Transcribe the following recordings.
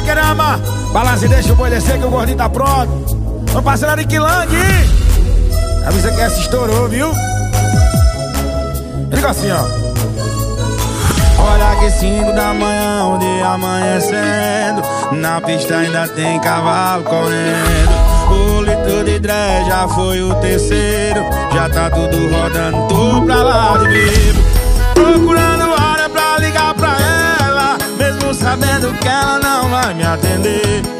vaquerama. Balança e deixa o boi descer que o gordinho tá pronto. Vamos passar de Quilang. Avisa que essa estourou, viu? Liga assim, ó. Olha que 5 da manhã, o dia amanhecendo Na pista ainda tem cavalo correndo O litro de dré já foi o terceiro Já tá tudo rodando, tô pra lá de vivo Procurando sabendo que ela não vai me atender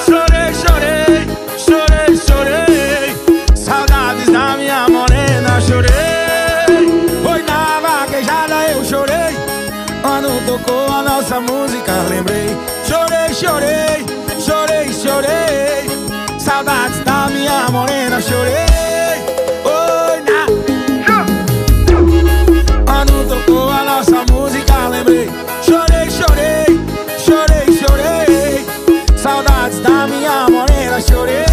tocou a nossa música, lembrei. Chorei, chorei, chorei, chorei. Saudades da minha morena, chorei. Oi, na. Quando tocou a nossa música, lembrei. Chorei, chorei, chorei, chorei. Saudades da minha morena, chorei.